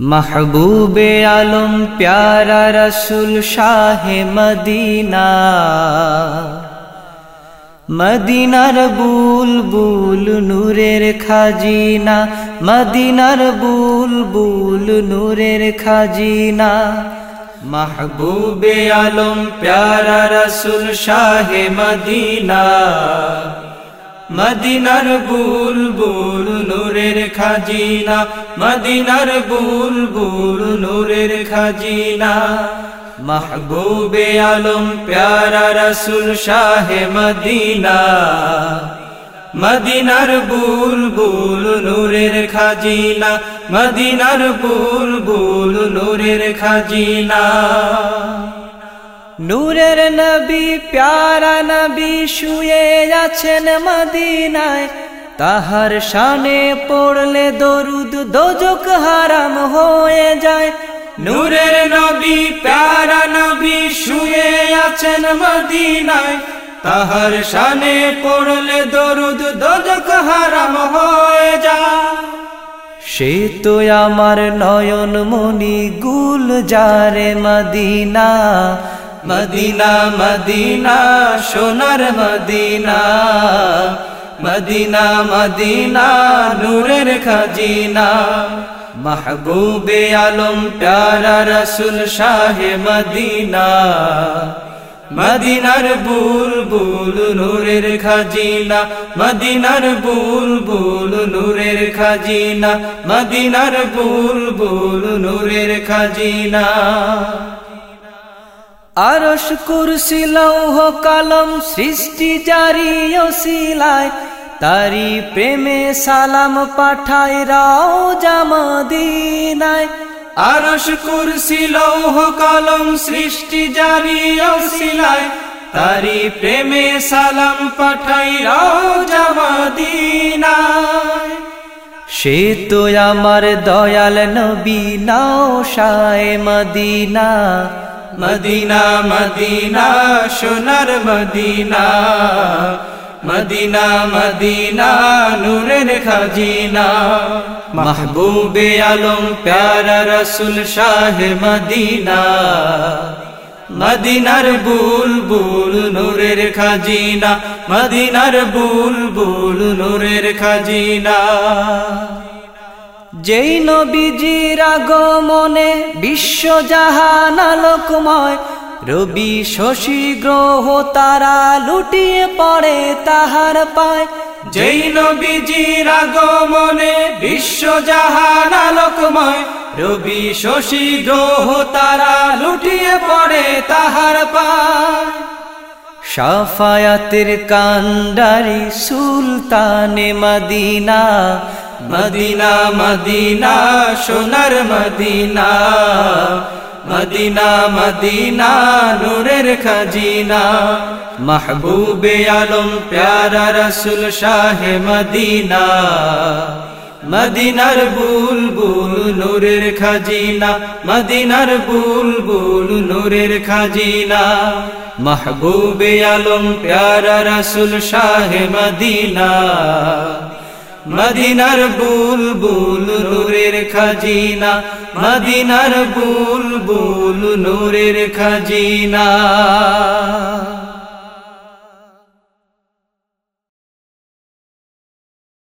মাহবুবে আলম প্যারা রসুল শাহে মদিনা। মদিনার বুল বুল নূরের খাজিনা। মদিনার বুল বুল নূরের খাজিনা। মাহবুবে আলম প্যারা রসুল শাহে মদিনা। মদিনার বুল বুল নূরের খাজিনা, মদিনার বুল বুল নূরের খাজিনা। মাহবুবে আলম, প্যারা রসুল শাহে মদিনা। মদিনার বুল বুল নূরের খাজিনা, মদিনার বুল বুল নূরের খাজিনা। নূরের নবী, প্যারা নবী শুয়ে আছেন মদিনায়। তাহার শানে পড়লে দরুদ, দোজক হারাম হয়ে যায়। নূরের নবী, প্যারা নবী শুয়ে আছেন মদিনায়। তাহার শানে পড়লে দরুদ, দোজক হারাম হয়ে যায়। সে তো আমার নয়ন মনি গুল যারে মদিনা। মদিনা মদিনা, সোনার মদিনা। মদিনা মদিনা, নূরের খাজিনা। মাহবুবে আলম, প্যারা রসুল শাহে মদিনা। মদিনার বুল বুল নূরের খাজিনা। মদিনার বুল বুল নূরের খাজিনা। মদিনার বুল বুল নূরের খাজিনা। আরশ কুরসি লৌহ কলম সৃষ্টি জারি শিলায় তারি প্রেমে সালাম পাঠাই রাও জামদিনায়। আরশ কুরসি লৌহ কলম সৃষ্টি জারি শিলায় তারি প্রেমে সালাম পাঠাই রাও জামদিনায়। সে তো আমার দয়াল নবী, নাও শায় মদিনা। মদিনা মদিনা, সোনার মদিনা। মদিনা মদিনা, নূরের খাজিনা। মাহবুবে আলম, প্যারা রসুল শাহ মদিনা। মদিনার বুল বুল নূরের খাজিনা। মদিনার বুল বুল নূরের খাজিনা। যেই নবীজির আগমনে বিশ্ব জাহান আলোকময় রবি শশী গ্রহ তারা লুটিয়ে পড়ে তাহার পায়। যেই নবীজির আগমনে বিশ্ব জাহান আলোকময় রবি শশী গ্রহ তারা লুটিয়ে পড়ে তাহার পায়। সাফায়াতের কান্ডারি সুলতানে মদিনা মদিনা মদিনা, সোনার মদিনা। মদিনা মদিনা, নূরের খাজিনা। মাহবুবে আলম, প্যারা রসুল শাহে মদিনা। মদিনার বুল বুল নূরের খাজিনা। মদিনার বুল বুল নূরের খাজিনা। মাহবুবে আলম, প্যারা রসুল শাহে মদিনা। মদিনার বুল বুল নূরের খাজিনা মদিনার বুল বুল নূরের খাজিনা।